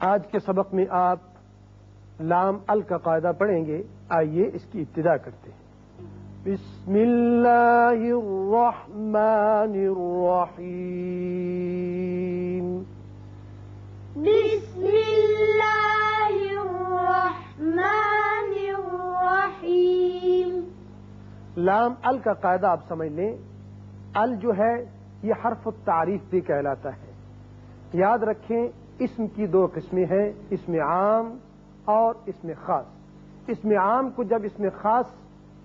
آج کے سبق میں آپ لام ال کا قاعدہ پڑھیں گے۔ آئیے اس کی ابتدا کرتے ہیں۔ بسم اللہ الرحمن الرحیم۔ بسم اللہ الرحمن الرحیم۔ لام ال کا قاعدہ آپ سمجھ لیں۔ ال جو ہے یہ حرف التعریف بھی کہلاتا ہے۔ یاد رکھیں اسم کی دو قسمیں ہیں، اسم عام اور اسم خاص۔ اسم عام کو جب اسم خاص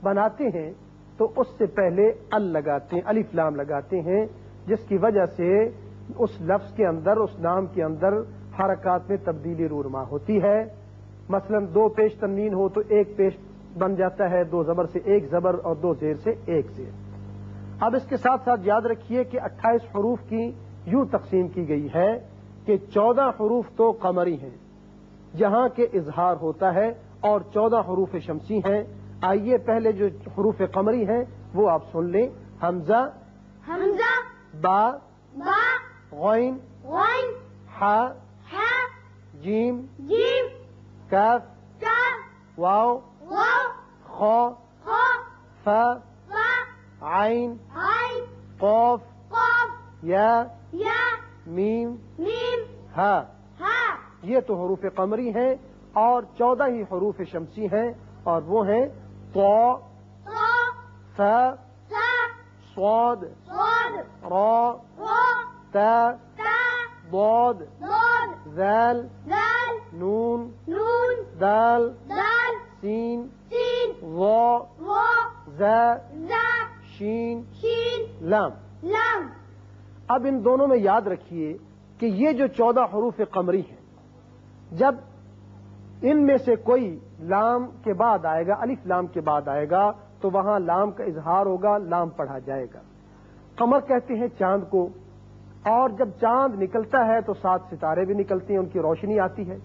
بناتے ہیں، تو اس سے پہلے ال لگاتے ہیں، الف لام لگاتے ہیں، جس کی وجہ سے اس لفظ کے اندر، اس نام کے اندر حرکات میں تبدیلی رونما ہوتی ہے۔ مثلا دو پیش تنوین ہو تو ایک پیش بن جاتا ہے، دو زبر سے ایک زبر اور دو زیر سے ایک زیر۔ اب اس کے ساتھ ساتھ یاد رکھیے کہ اٹھائیس حروف کی یوں تقسیم کی گئی ہے۔ کہ چودہ حروف تو قمری ہیں جہاں کے اظہار ہوتا ہے اور چودہ حروف شمسی ہیں۔ آئیے پہلے جو حروف قمری ہیں وہ آپ سن لیں۔ حمزہ حمزہ با با غین غین ہا ہا جیم جیم کاف کاف واو واو خو خا فا فا عین عین قوف قاف یا یا میم ہا ہا یہ تو حروف قمری ہیں اور چودہ ہی حروف شمسی ہیں اور وہ ہیں تو سا صاد را تا ذال دال نون دال دال سین زا زا شین لام۔ اب ان دونوں میں یاد رکھیے کہ یہ جو چودہ حروف قمری ہیں، جب ان میں سے کوئی لام کے بعد آئے گا، الف لام کے بعد آئے گا، تو وہاں لام کا اظہار ہوگا، لام پڑھا جائے گا۔ قمر کہتے ہیں چاند کو، اور جب چاند نکلتا ہے تو سات ستارے بھی نکلتے ہیں، ان کی روشنی آتی ہے۔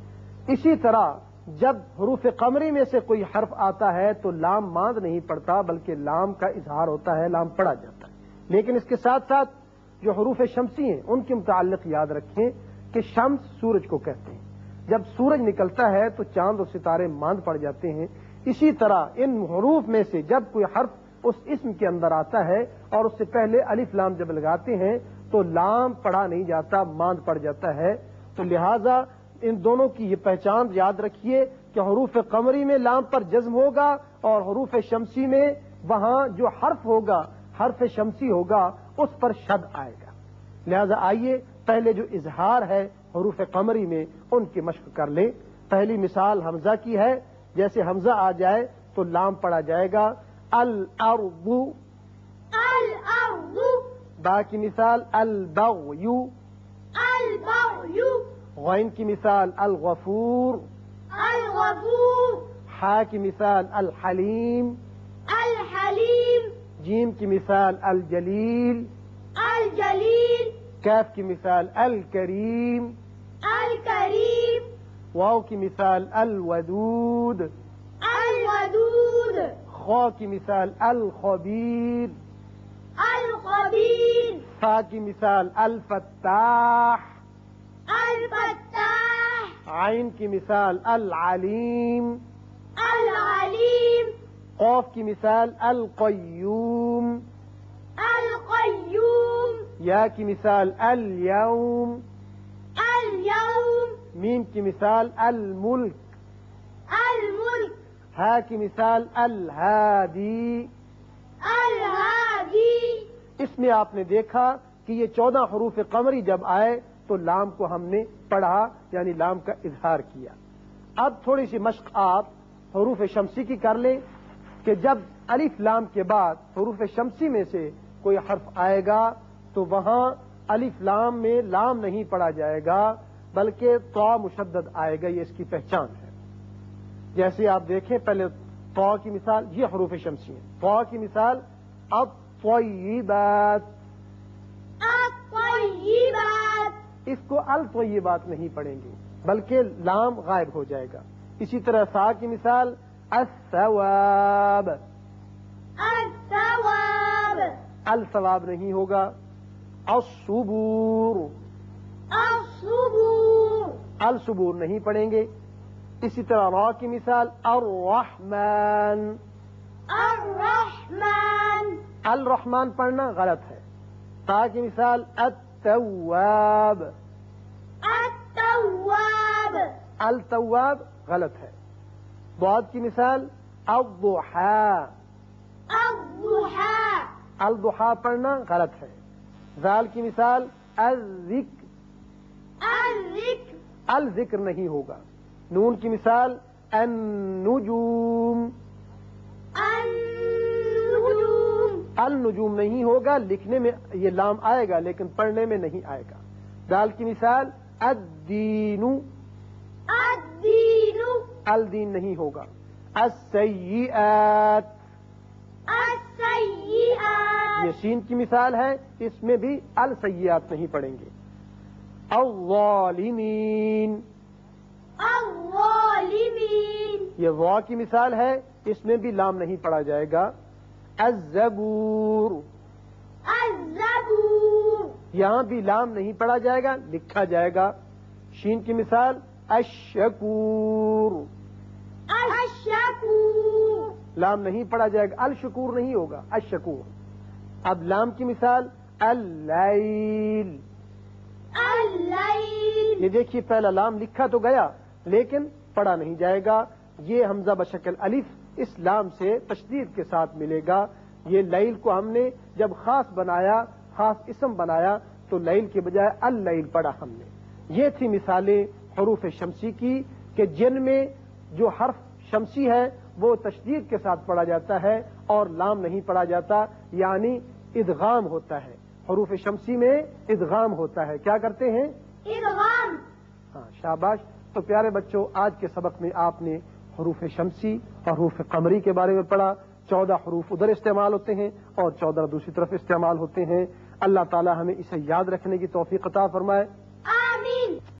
اسی طرح جب حروف قمری میں سے کوئی حرف آتا ہے تو لام ماند نہیں پڑتا، بلکہ لام کا اظہار ہوتا ہے، لام پڑھا جاتا ہے۔ لیکن اس کے ساتھ ساتھ جو حروف شمسی ہیں، ان کے متعلق یاد رکھیں کہ شمس سورج کو کہتے ہیں۔ جب سورج نکلتا ہے تو چاند اور ستارے ماند پڑ جاتے ہیں۔ اسی طرح ان حروف میں سے جب کوئی حرف اس اسم کے اندر آتا ہے اور اس سے پہلے الف لام جب لگاتے ہیں تو لام پڑھا نہیں جاتا، ماند پڑ جاتا ہے۔ تو لہذا ان دونوں کی یہ پہچان یاد رکھیے کہ حروف قمری میں لام پر جزم ہوگا اور حروف شمسی میں وہاں جو حرف ہوگا حرف شمسی ہوگا اس پر شد آئے گا۔ لہذا آئیے پہلے جو اظہار ہے حروف قمری میں ان کی مشق کر لیں۔ پہلی مثال حمزہ کی ہے۔ جیسے حمزہ آ جائے تو لام پڑا جائے گا۔ الارض۔ الارض۔ با کی مثال البغی۔ البغي غین کی مثال الغفور۔ الغفور۔ حا کی مثال الحلیم۔ الحليم جیم کی مثال الجلیل الجليل کیف کی مثال الکریم الكريم واو کی مثال الودود الودود خا کی مثال الخبیر الخبير فا کی مثال الفتاح الفتاح عین کی مثال العلیم العليم قوف کی مثال القیوم القيوم یا کی مثال اليوم اليوم میم کی مثال الملک الملك ہا کی مثال الہادی۔ الهادي اس میں آپ نے دیکھا کہ یہ چودہ حروف قمری جب آئے تو لام کو ہم نے پڑھا یعنی لام کا اظہار کیا۔ اب تھوڑی سی مشق آپ حروف شمسی کی کر لیں۔ کہ جب الف لام کے بعد حروف شمسی میں سے کوئی حرف آئے گا تو وہاں الف لام میں لام نہیں پڑھا جائے گا بلکہ تو مشدد آئے گا یہ اس کی پہچان ہے۔ جیسے آپ دیکھیں پہلے تو کی مثال یہ حروف شمسی ہے تو کی مثال اب بات الطيبات اس کو الطیبات نہیں پڑھیں گے بلکہ لام غائب ہو جائے گا۔ اسی طرح سا کی مثال الثواب. الثواب. الثواب نہیں ہوگا. الصبور. الصبور. الصبور نہیں پڑھیں گے. اسی طرح را کی مثال الرحمن. الرحمن. الرحمن پڑھنا غلط ہے. تا کی مثال التواب. التواب. التواب غلط ہے. بعد کی مثال الضحا الضحى. الضحا پڑھنا غلط ہے۔ زال کی مثال الذکر. الذكر الذکر نہیں ہوگا۔ نون کی مثال النجوم. النجوم. النجوم نہیں ہوگا لکھنے میں یہ لام آئے گا لیکن پڑھنے میں نہیں آئے گا۔ دال کی مثال الدین. الدين الدین نہیں ہوگا۔ السیئات۔ السيئات یہ سین کی مثال ہے اس میں بھی السیئات نہیں پڑھیں گے۔ الظالمین۔ الظالمين یہ وا کی مثال ہے اس میں بھی لام نہیں پڑھا جائے گا۔ الزبور۔ الزبور۔ یہاں بھی لام نہیں پڑھا جائے گا لکھا جائے گا۔ شین کی مثال الشکور۔ الشكور لام نہیں پڑھا جائے گا الشکور نہیں ہوگا الشکور۔ اب لام کی مثال اللیل۔ الليل یہ دیکھیے پہلا لام لکھا تو گیا لیکن پڑھا نہیں جائے گا۔ یہ حمزہ بشکل الف اس لام سے تشدید کے ساتھ ملے گا۔ یہ لیل کو ہم نے جب خاص بنایا خاص اسم بنایا تو لیل کے بجائے اللیل پڑھا ہم نے۔ یہ تھی مثالیں حروف شمسی کی کہ جن میں جو حرف شمسی ہے وہ تشدید کے ساتھ پڑھا جاتا ہے اور لام نہیں پڑھا جاتا یعنی ادغام ہوتا ہے۔ حروف شمسی میں ادغام ہوتا ہے۔ کیا کرتے ہیں؟ ادغام۔ ہاں شاباش تو پیارے بچوں آج کے سبق میں آپ نے حروف شمسی اور حروف قمری کے بارے میں پڑھا۔ چودہ حروف ادھر استعمال ہوتے ہیں اور چودہ دوسری طرف استعمال ہوتے ہیں۔ اللہ تعالی ہمیں اسے یاد رکھنے کی توفیق عطا فرمائے۔